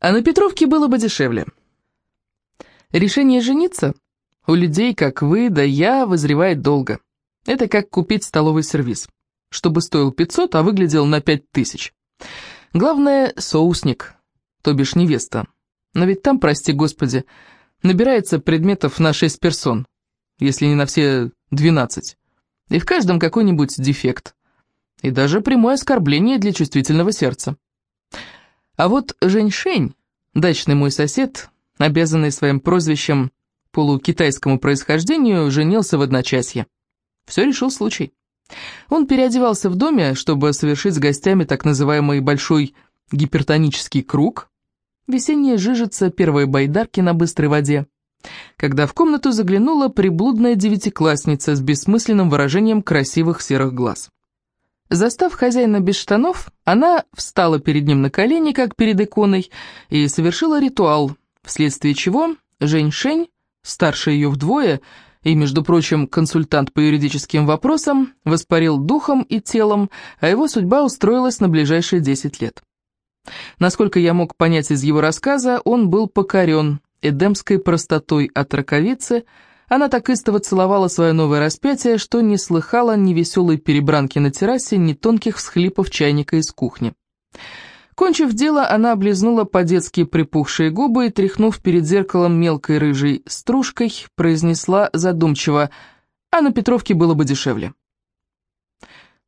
А на Петровке было бы дешевле. Решение жениться у людей, как вы, да я, вызревает долго. Это как купить столовый сервиз, чтобы стоил 500, а выглядел на 5000. Главное, соусник, то бишь невеста. Но ведь там, прости господи, набирается предметов на 6 персон, если не на все 12. И в каждом какой-нибудь дефект. И даже прямое оскорбление для чувствительного сердца. А вот Женьшень, дачный мой сосед, обязанный своим прозвищем полукитайскому происхождению, женился в одночасье. Все решил случай. Он переодевался в доме, чтобы совершить с гостями так называемый большой гипертонический круг, весенняя жижица первой байдарки на быстрой воде, когда в комнату заглянула приблудная девятиклассница с бессмысленным выражением красивых серых глаз. Застав хозяина без штанов, она встала перед ним на колени, как перед иконой, и совершила ритуал, вследствие чего Жень-Шень, старше ее вдвое, и, между прочим, консультант по юридическим вопросам, воспарил духом и телом, а его судьба устроилась на ближайшие 10 лет. Насколько я мог понять из его рассказа, он был покорен эдемской простотой от раковицы, она так истово целовала свое новое распятие, что не слыхала ни веселой перебранки на террасе, ни тонких всхлипов чайника из кухни. Кончив дело, она облизнула по-детски припухшие губы и, тряхнув перед зеркалом мелкой рыжей стружкой, произнесла задумчиво «А на Петровке было бы дешевле».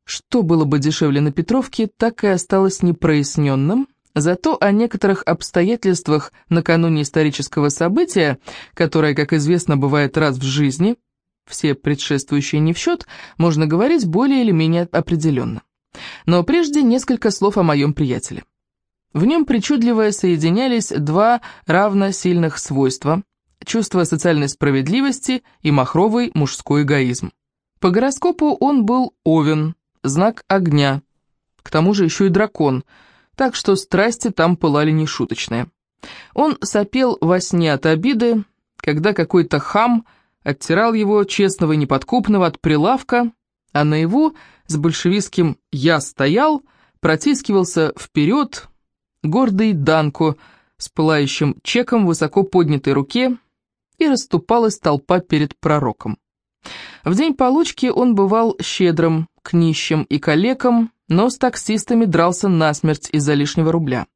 Что было бы дешевле на Петровке, так и осталось непроясненным, Зато о некоторых обстоятельствах накануне исторического события, которое, как известно, бывает раз в жизни, все предшествующие не в счет, можно говорить более или менее определенно. Но прежде несколько слов о моем приятеле. В нем причудливо соединялись два равносильных свойства – чувство социальной справедливости и махровый мужской эгоизм. По гороскопу он был Овен, знак огня, к тому же еще и дракон – так что страсти там пылали нешуточные. Он сопел во сне от обиды, когда какой-то хам оттирал его, честного и неподкупного, от прилавка, а наяву с большевистским «я стоял» протискивался вперед гордый Данко с пылающим чеком в высоко поднятой руке, и расступалась толпа перед пророком. В день получки он бывал щедрым к нищим и калекам, но с таксистами дрался насмерть из-за лишнего рубля.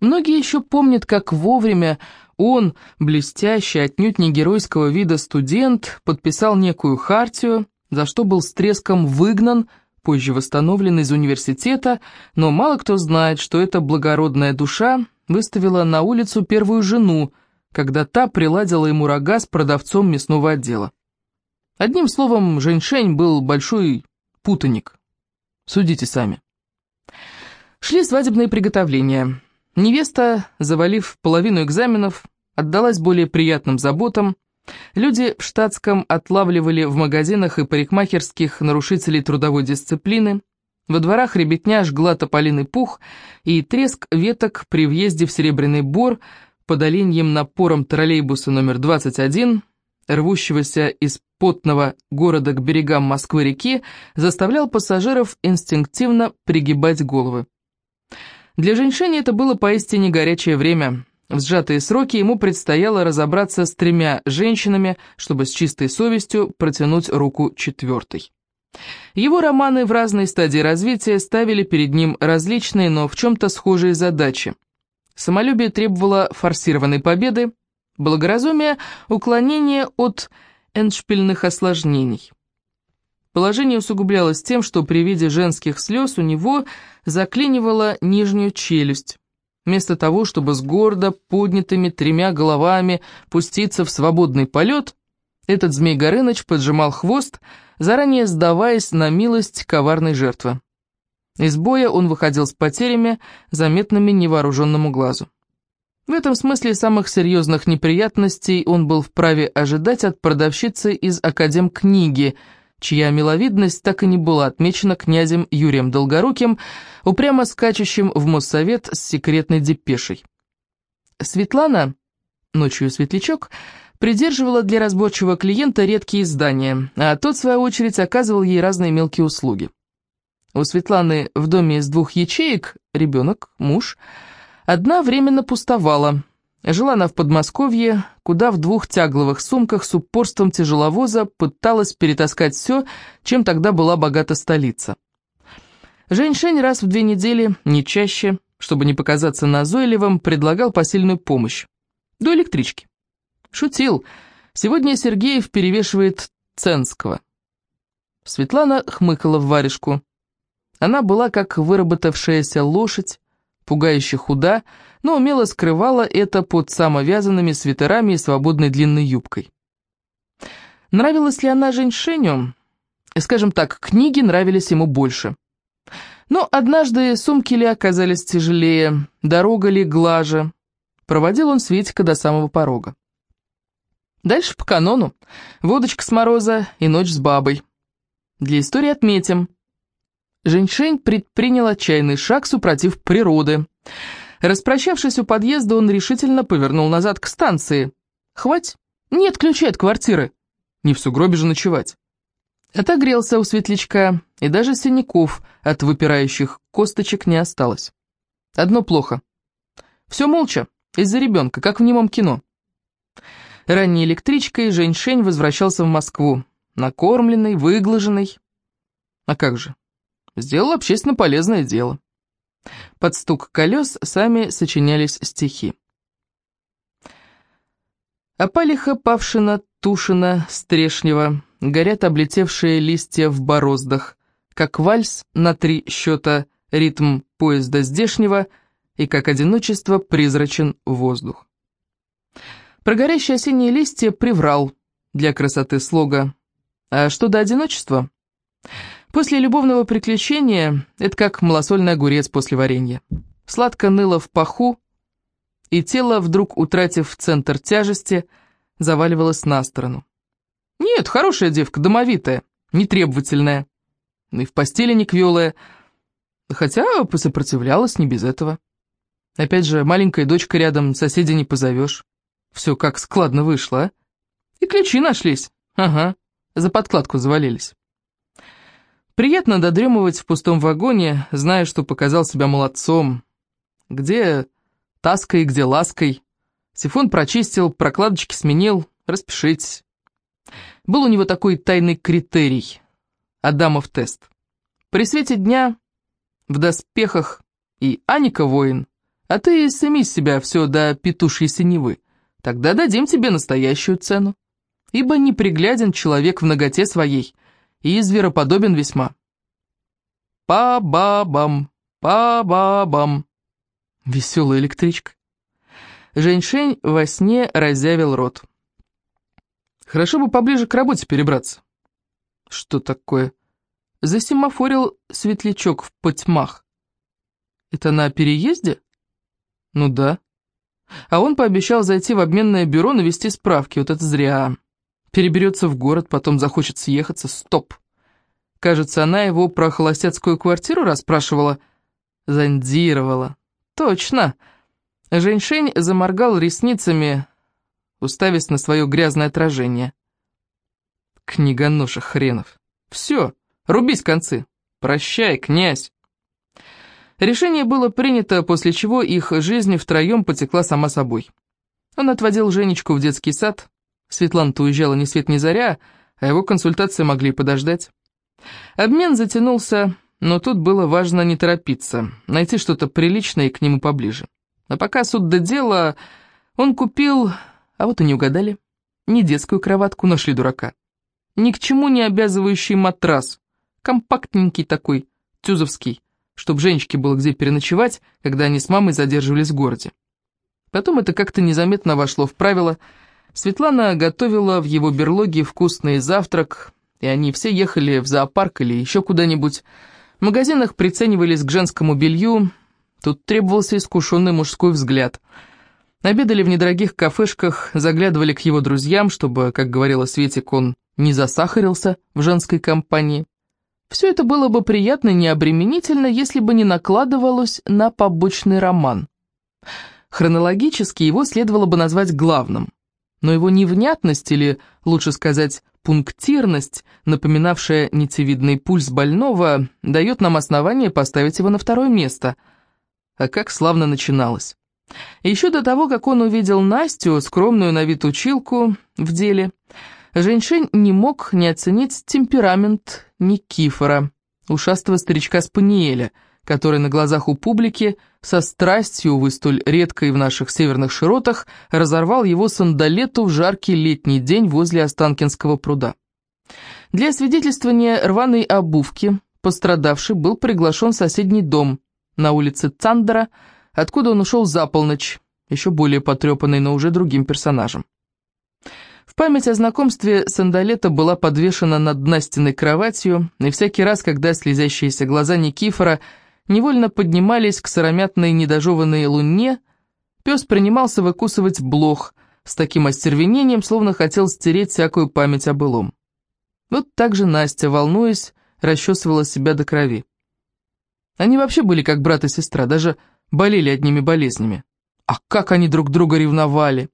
Многие еще помнят, как вовремя он, блестящий, отнюдь не геройского вида студент, подписал некую хартию, за что был с треском выгнан, позже восстановлен из университета, но мало кто знает, что эта благородная душа выставила на улицу первую жену, когда та приладила ему рога с продавцом мясного отдела. Одним словом, Женьшень был большой путаник. Судите сами. Шли свадебные приготовления. Невеста, завалив половину экзаменов, отдалась более приятным заботам. Люди в штатском отлавливали в магазинах и парикмахерских нарушителей трудовой дисциплины. Во дворах ребятня жгла тополиный пух, и треск веток при въезде в Серебряный Бор под оленьим напором троллейбуса номер 21 рвущегося из потного города к берегам Москвы-реки, заставлял пассажиров инстинктивно пригибать головы. Для женщины это было поистине горячее время. В сжатые сроки ему предстояло разобраться с тремя женщинами, чтобы с чистой совестью протянуть руку четвертой. Его романы в разной стадии развития ставили перед ним различные, но в чем-то схожие задачи. Самолюбие требовало форсированной победы, Благоразумие – уклонение от эншпильных осложнений. Положение усугублялось тем, что при виде женских слез у него заклинивала нижнюю челюсть. Вместо того, чтобы с гордо поднятыми тремя головами пуститься в свободный полет, этот Змей Горыныч поджимал хвост, заранее сдаваясь на милость коварной жертвы. Из боя он выходил с потерями, заметными невооруженному глазу. В этом смысле самых серьезных неприятностей он был вправе ожидать от продавщицы из Академ-книги, чья миловидность так и не была отмечена князем Юрием Долгоруким, упрямо скачущим в Моссовет с секретной депешей. Светлана, ночью светлячок, придерживала для разборчивого клиента редкие издания, а тот, в свою очередь, оказывал ей разные мелкие услуги. У Светланы в доме из двух ячеек, ребенок, муж – Одна временно пустовала. Жила она в Подмосковье, куда в двух тягловых сумках с упорством тяжеловоза пыталась перетаскать все, чем тогда была богата столица. Женьшень раз в две недели, не чаще, чтобы не показаться назойливым, предлагал посильную помощь. До электрички. Шутил. Сегодня Сергеев перевешивает Ценского. Светлана хмыкала в варежку. Она была как выработавшаяся лошадь, пугающе худа, но умело скрывала это под самовязанными свитерами и свободной длинной юбкой. Нравилась ли она Женьшеню? Скажем так, книги нравились ему больше. Но однажды сумки ли оказались тяжелее, дорога ли глаже. Проводил он Светика до самого порога. Дальше по канону. Водочка с мороза и ночь с бабой. Для истории отметим. Женьшень предпринял отчаянный шаг, супротив природы. Распрощавшись у подъезда, он решительно повернул назад к станции. «Хвать? Нет ключей от квартиры. Не в сугробе же ночевать». Отогрелся у светлячка, и даже синяков от выпирающих косточек не осталось. Одно плохо. Все молча, из-за ребенка, как в немом кино. Ранней электричкой Женьшень возвращался в Москву, накормленный, выглаженный. А как же? Сделал общественно полезное дело. Под стук колес сами сочинялись стихи. Опалиха, Павшина, Тушина, Стрешнева, горят облетевшие листья в бороздах, как вальс на три счета, ритм поезда здешнего, и как одиночество призрачен воздух. Про горящие осенние листья приврал для красоты слога. А что до одиночества? После любовного приключения это как малосольный огурец после варенья. Сладко ныло в паху, и тело, вдруг утратив центр тяжести, заваливалось на сторону. Нет, хорошая девка, домовитая, нетребовательная. Ну и в постели не квелая, хотя посопротивлялась не без этого. Опять же, маленькая дочка рядом, соседей не позовешь. Все как складно вышло, а? И ключи нашлись, ага, за подкладку завалились. Приятно додремывать в пустом вагоне, зная, что показал себя молодцом. Где таской, где лаской. Сифон прочистил, прокладочки сменил, распишитесь. Был у него такой тайный критерий. Адамов тест. При свете дня, в доспехах и Аника воин, а ты сними с себя все до петушьей синевы. Тогда дадим тебе настоящую цену. Ибо непригляден человек в ноготе своей, и звероподобен весьма. Па-ба-бам, па-ба-бам. Веселая электричка. Женьшень во сне разявил рот. Хорошо бы поближе к работе перебраться. Что такое? Засимофорил светлячок в потьмах. Это на переезде? Ну да. А он пообещал зайти в обменное бюро навести справки. Вот это зря. Переберется в город, потом захочет съехаться. Стоп. Кажется, она его про холостяцкую квартиру расспрашивала. Зондировала. Точно. Женьшень заморгал ресницами, уставясь на свое грязное отражение. Книгоноша хренов. Все, рубись концы. Прощай, князь. Решение было принято, после чего их жизнь втроем потекла сама собой. Он отводил Женечку в детский сад, Светлана-то уезжала ни свет ни заря, а его консультации могли подождать. Обмен затянулся, но тут было важно не торопиться, найти что-то приличное и к нему поближе. А пока суд до дела, он купил, а вот и не угадали, не детскую кроватку, нашли дурака. Ни к чему не обязывающий матрас, компактненький такой, тюзовский, чтоб Женечке было где переночевать, когда они с мамой задерживались в городе. Потом это как-то незаметно вошло в правило – Светлана готовила в его берлоге вкусный завтрак, и они все ехали в зоопарк или еще куда-нибудь. В магазинах приценивались к женскому белью, тут требовался искушенный мужской взгляд. Обедали в недорогих кафешках, заглядывали к его друзьям, чтобы, как говорила Светик, он не засахарился в женской компании. Все это было бы приятно и необременительно, если бы не накладывалось на побочный роман. Хронологически его следовало бы назвать главным – но его невнятность, или, лучше сказать, пунктирность, напоминавшая нитевидный пульс больного, дает нам основание поставить его на второе место. А как славно начиналось. Еще до того, как он увидел Настю, скромную на вид училку в деле, Женьшень не мог не оценить темперамент Никифора, ушастого старичка-спаниеля, который на глазах у публики со страстью, увы, столь редкой в наших северных широтах, разорвал его сандалету в жаркий летний день возле Останкинского пруда. Для свидетельствования рваной обувки пострадавший был приглашен в соседний дом на улице Цандера, откуда он ушел за полночь, еще более потрепанный, но уже другим персонажем. В память о знакомстве Сандалета была подвешена над Настиной кроватью, и всякий раз, когда слезящиеся глаза Никифора невольно поднимались к сыромятной недожеванной луне, пес принимался выкусывать блох с таким остервенением, словно хотел стереть всякую память о былом. Вот так же Настя, волнуясь, расчесывала себя до крови. Они вообще были как брат и сестра, даже болели одними болезнями. А как они друг друга ревновали!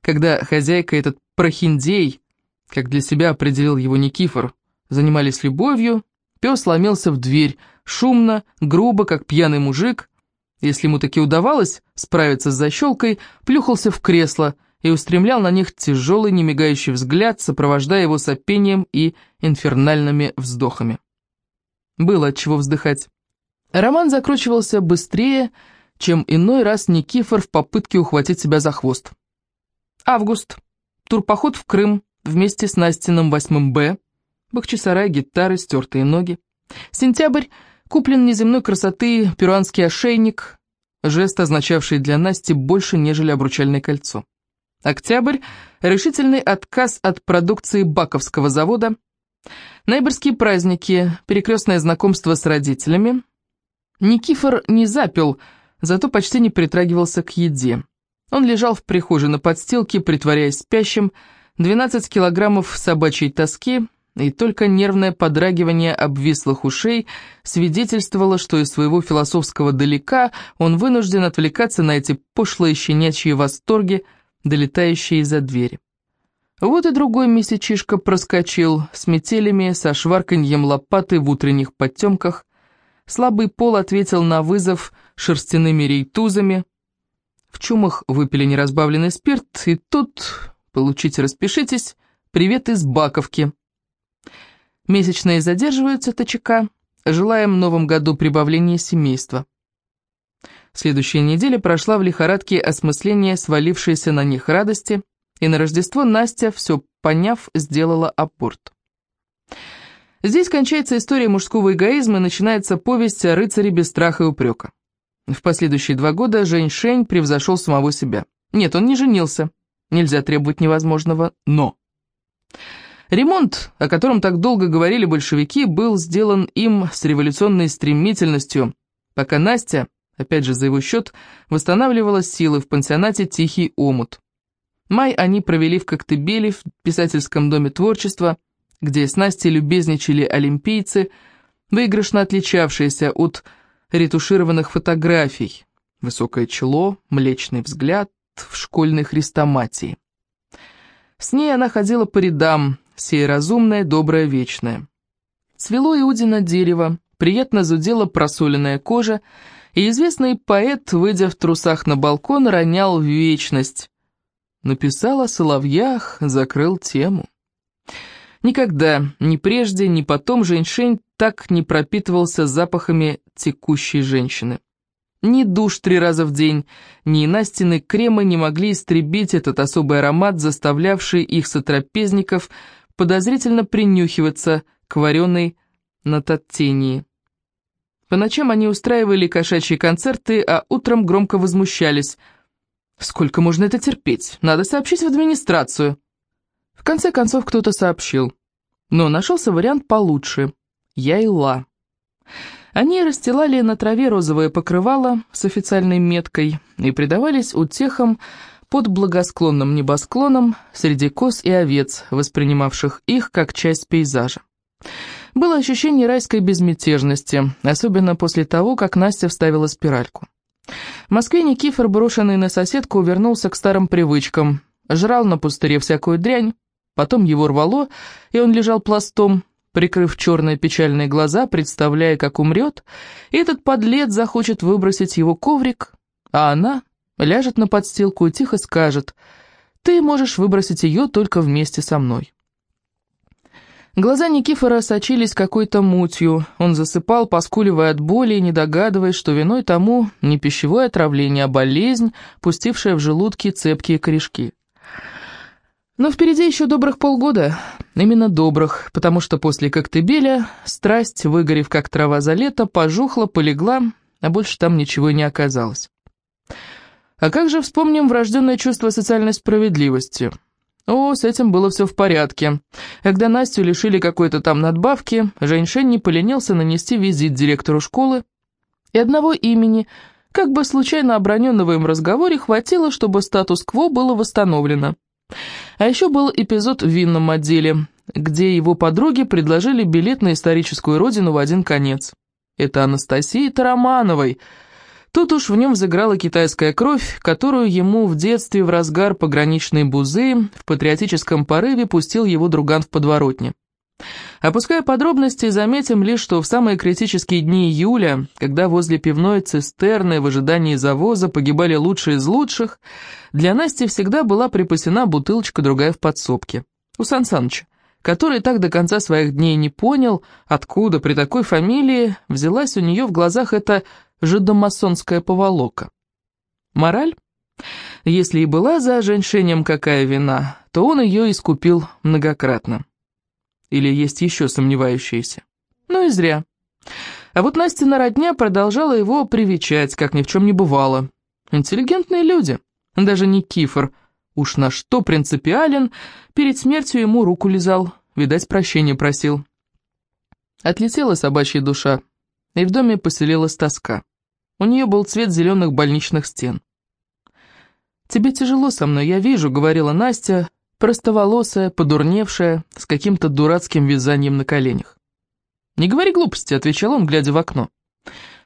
когда хозяйка этот прохиндей, как для себя определил его Никифор, занимались любовью, пес ломился в дверь, шумно, грубо, как пьяный мужик. Если ему таки удавалось справиться с защелкой, плюхался в кресло и устремлял на них тяжелый, немигающий взгляд, сопровождая его сопением и инфернальными вздохами. Было от чего вздыхать. Роман закручивался быстрее, чем иной раз Никифор в попытке ухватить себя за хвост. Август. Турпоход в Крым вместе с Настиным 8 Б. Бахчисарай, гитары, стертые ноги. Сентябрь. Куплен неземной красоты перуанский ошейник, жест, означавший для Насти больше, нежели обручальное кольцо. Октябрь. Решительный отказ от продукции Баковского завода. Ноябрьские праздники. Перекрестное знакомство с родителями. Никифор не запил, зато почти не притрагивался к еде. Он лежал в прихожей на подстилке, притворяясь спящим, 12 килограммов собачьей тоски, и только нервное подрагивание обвислых ушей свидетельствовало, что из своего философского далека он вынужден отвлекаться на эти пошлые щенячьи восторги, долетающие из-за двери. Вот и другой месячишка проскочил с метелями, со шварканьем лопаты в утренних потемках. Слабый пол ответил на вызов шерстяными рейтузами, в чумах выпили неразбавленный спирт, и тут, получите, распишитесь, привет из Баковки. Месячные задерживаются ТЧК, желаем в новом году прибавления семейства. Следующая неделя прошла в лихорадке осмысления свалившейся на них радости, и на Рождество Настя, все поняв, сделала аборт. Здесь кончается история мужского эгоизма и начинается повесть о рыцаре без страха и упрека. В последующие два года Жень Шень превзошел самого себя. Нет, он не женился. Нельзя требовать невозможного, но... Ремонт, о котором так долго говорили большевики, был сделан им с революционной стремительностью, пока Настя, опять же за его счет, восстанавливала силы в пансионате «Тихий омут». Май они провели в Коктебеле, в писательском доме творчества, где с Настей любезничали олимпийцы, выигрышно отличавшиеся от ретушированных фотографий. Высокое чело, млечный взгляд в школьной хрестоматии. С ней она ходила по рядам, сей разумная, добрая, вечная. Цвело Иудина дерево, приятно зудела просоленная кожа, и известный поэт, выйдя в трусах на балкон, ронял вечность. Написал о соловьях, закрыл тему. Никогда, ни прежде, ни потом Женьшень так не пропитывался запахами текущей женщины. Ни душ три раза в день, ни Настины кремы не могли истребить этот особый аромат, заставлявший их сотрапезников подозрительно принюхиваться к вареной нататтении. По ночам они устраивали кошачьи концерты, а утром громко возмущались. «Сколько можно это терпеть? Надо сообщить в администрацию». В конце концов кто-то сообщил. Но нашелся вариант получше. Яйла. Они расстилали на траве розовое покрывало с официальной меткой и предавались утехам под благосклонным небосклоном среди коз и овец, воспринимавших их как часть пейзажа. Было ощущение райской безмятежности, особенно после того, как Настя вставила спиральку. В Москве Никифор, брошенный на соседку, вернулся к старым привычкам, жрал на пустыре всякую дрянь, Потом его рвало, и он лежал пластом, прикрыв черные печальные глаза, представляя, как умрет, и этот подлец захочет выбросить его коврик, а она ляжет на подстилку и тихо скажет «Ты можешь выбросить ее только вместе со мной». Глаза Никифора сочились какой-то мутью. Он засыпал, поскуливая от боли и не догадываясь, что виной тому не пищевое отравление, а болезнь, пустившая в желудки цепкие корешки. Но впереди еще добрых полгода. Именно добрых, потому что после Коктебеля страсть, выгорев как трава за лето, пожухла, полегла, а больше там ничего не оказалось. А как же вспомним врожденное чувство социальной справедливости – о, с этим было все в порядке. Когда Настю лишили какой-то там надбавки, Женьшень не поленился нанести визит директору школы. И одного имени, как бы случайно оброненного им разговоре, хватило, чтобы статус-кво было восстановлено. А еще был эпизод в винном отделе, где его подруги предложили билет на историческую родину в один конец. Это Анастасии Тарамановой – Тут уж в нем взыграла китайская кровь, которую ему в детстве в разгар пограничной бузы в патриотическом порыве пустил его друган в подворотне. Опуская подробности, заметим лишь, что в самые критические дни июля, когда возле пивной цистерны в ожидании завоза погибали лучшие из лучших, для Насти всегда была припасена бутылочка другая в подсобке. У Сан Саныча, который так до конца своих дней не понял, откуда при такой фамилии взялась у нее в глазах эта жидомасонская поволока. Мораль? Если и была за женьшенем какая вина, то он ее искупил многократно. Или есть еще сомневающиеся? Ну и зря. А вот Настина родня продолжала его привечать, как ни в чем не бывало. Интеллигентные люди. Даже не Кифр. Уж на что принципиален, перед смертью ему руку лизал, видать, прощения просил. Отлетела собачья душа, и в доме поселилась тоска. У нее был цвет зеленых больничных стен. «Тебе тяжело со мной, я вижу», — говорила Настя, простоволосая, подурневшая, с каким-то дурацким вязанием на коленях. «Не говори глупости», — отвечал он, глядя в окно.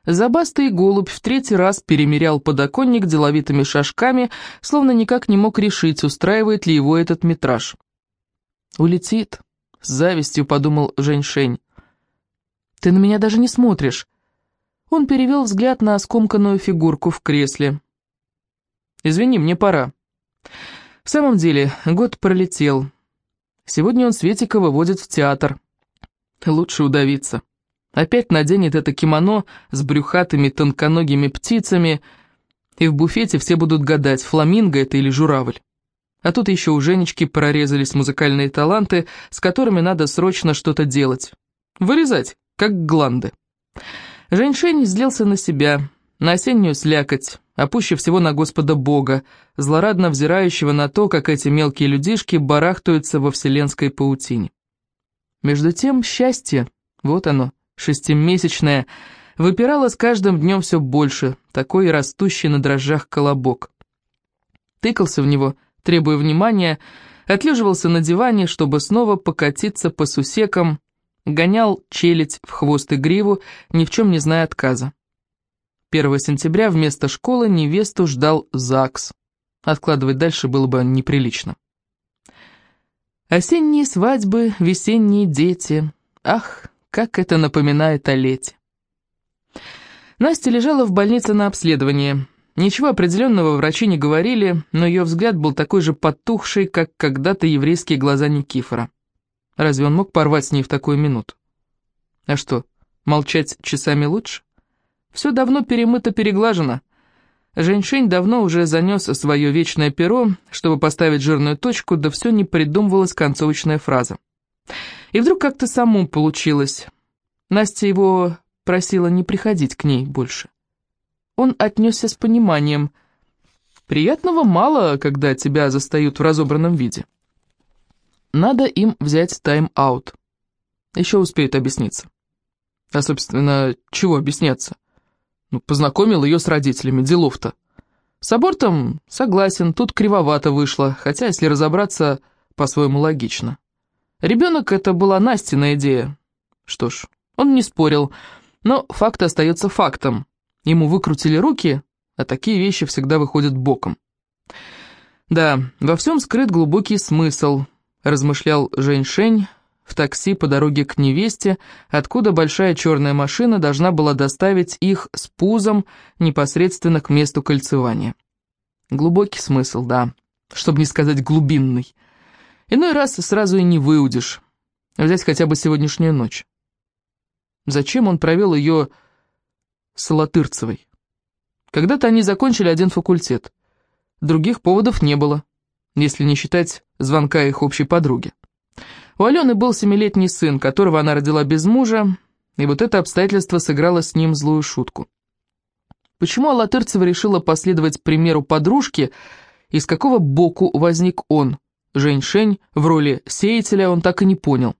Забастый голубь в третий раз перемерял подоконник деловитыми шажками, словно никак не мог решить, устраивает ли его этот метраж. «Улетит», — с завистью подумал Женьшень. «Ты на меня даже не смотришь», он перевел взгляд на скомканную фигурку в кресле. «Извини, мне пора». В самом деле, год пролетел. Сегодня он Светика выводит в театр. Лучше удавиться. Опять наденет это кимоно с брюхатыми тонконогими птицами, и в буфете все будут гадать, фламинго это или журавль. А тут еще у Женечки прорезались музыкальные таланты, с которыми надо срочно что-то делать. Вырезать, как гланды. Женьшень злился на себя, на осеннюю слякоть, а всего на Господа Бога, злорадно взирающего на то, как эти мелкие людишки барахтаются во вселенской паутине. Между тем счастье, вот оно, шестимесячное, выпирало с каждым днем все больше, такой растущий на дрожжах колобок. Тыкался в него, требуя внимания, отлеживался на диване, чтобы снова покатиться по сусекам, гонял челядь в хвост и гриву, ни в чем не зная отказа. 1 сентября вместо школы невесту ждал ЗАГС. Откладывать дальше было бы неприлично. Осенние свадьбы, весенние дети. Ах, как это напоминает о лете. Настя лежала в больнице на обследовании. Ничего определенного врачи не говорили, но ее взгляд был такой же потухший, как когда-то еврейские глаза Никифора. Разве он мог порвать с ней в такую минуту? А что, молчать часами лучше? Все давно перемыто-переглажено. Женьшень давно уже занес свое вечное перо, чтобы поставить жирную точку, да все не придумывалась концовочная фраза. И вдруг как-то саму получилось. Настя его просила не приходить к ней больше. Он отнесся с пониманием. «Приятного мало, когда тебя застают в разобранном виде». Надо им взять тайм-аут. Еще успеют объясниться. А, собственно, чего объясняться? Ну, познакомил ее с родителями, делов-то. С абортом согласен, тут кривовато вышло, хотя, если разобраться, по-своему логично. Ребенок — это была Настина идея. Что ж, он не спорил, но факт остается фактом. Ему выкрутили руки, а такие вещи всегда выходят боком. Да, во всем скрыт глубокий смысл, размышлял Жень-Шень в такси по дороге к невесте, откуда большая черная машина должна была доставить их с пузом непосредственно к месту кольцевания. Глубокий смысл, да, чтобы не сказать глубинный. Иной раз сразу и не выудишь. Взять хотя бы сегодняшнюю ночь. Зачем он провел ее с Латырцевой? Когда-то они закончили один факультет. Других поводов не было, если не считать звонка их общей подруги. У Алены был семилетний сын, которого она родила без мужа, и вот это обстоятельство сыграло с ним злую шутку. Почему Алатырцева решила последовать примеру подружки, и с какого боку возник он, Жень-Шень, в роли сеятеля, он так и не понял.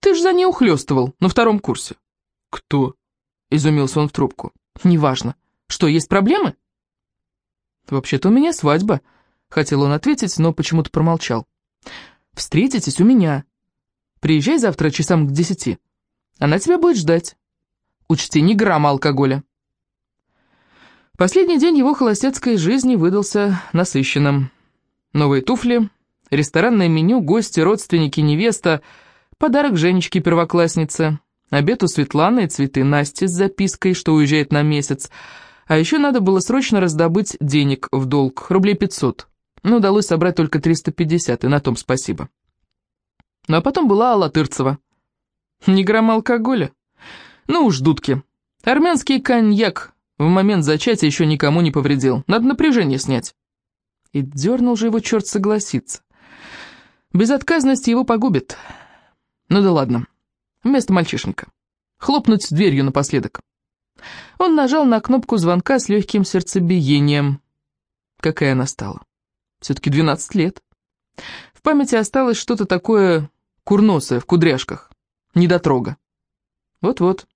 «Ты ж за ней ухлёстывал на втором курсе». «Кто?» — изумился он в трубку. «Неважно. Что, есть проблемы?» «Вообще-то у меня свадьба», — хотел он ответить, но почему-то промолчал. «Встретитесь у меня. Приезжай завтра часам к десяти. Она тебя будет ждать. Учти, ни грамма алкоголя». Последний день его холостяцкой жизни выдался насыщенным. Новые туфли, ресторанное меню, гости, родственники, невеста, подарок Женечке-первокласснице, обед у Светланы и цветы Насти с запиской, что уезжает на месяц. А еще надо было срочно раздобыть денег в долг, рублей 500. Но удалось собрать только 350, и на том спасибо. Ну а потом была Алла Тырцева. Ни грамма алкоголя. Ну уж, дудки. Армянский коньяк в момент зачатия еще никому не повредил. Надо напряжение снять. И дернул же его черт согласиться. Безотказность его погубит. Ну да ладно. Вместо мальчишника. Хлопнуть дверью напоследок. Он нажал на кнопку звонка с легким сердцебиением. Какая она стала? Все-таки 12 лет. В памяти осталось что-то такое курносое в кудряшках. Недотрога. Вот-вот.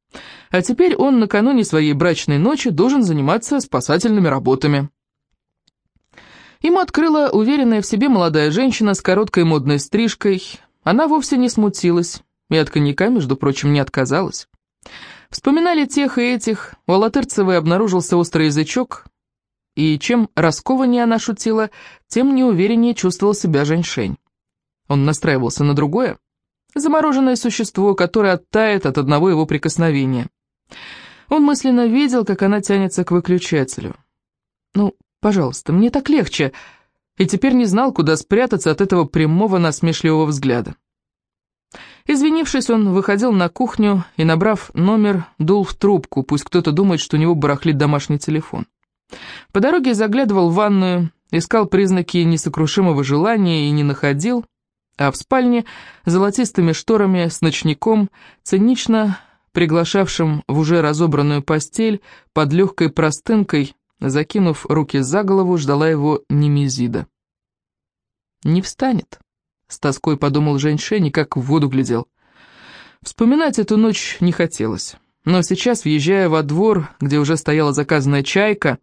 А теперь он накануне своей брачной ночи должен заниматься спасательными работами. Ему открыла уверенная в себе молодая женщина с короткой модной стрижкой. Она вовсе не смутилась и от коньяка, между прочим, не отказалась. Вспоминали тех и этих, у Алатырцевой обнаружился острый язычок, и чем раскованнее она шутила, тем неувереннее чувствовал себя Женьшень. Он настраивался на другое, Замороженное существо, которое оттает от одного его прикосновения. Он мысленно видел, как она тянется к выключателю. «Ну, пожалуйста, мне так легче», и теперь не знал, куда спрятаться от этого прямого насмешливого взгляда. Извинившись, он выходил на кухню и, набрав номер, дул в трубку, пусть кто-то думает, что у него барахлит домашний телефон. По дороге заглядывал в ванную, искал признаки несокрушимого желания и не находил, а в спальне золотистыми шторами с ночником, цинично приглашавшим в уже разобранную постель, под легкой простынкой, закинув руки за голову, ждала его Немезида. «Не встанет», — с тоской подумал Женьшень и как в воду глядел. Вспоминать эту ночь не хотелось, но сейчас, въезжая во двор, где уже стояла заказанная чайка,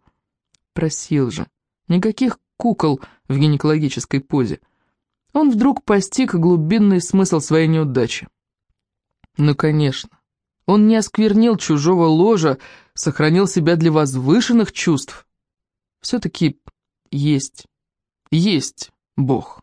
просил же, никаких кукол в гинекологической позе, он вдруг постиг глубинный смысл своей неудачи. Ну, конечно, он не осквернил чужого ложа, сохранил себя для возвышенных чувств. Все-таки есть, есть Бог.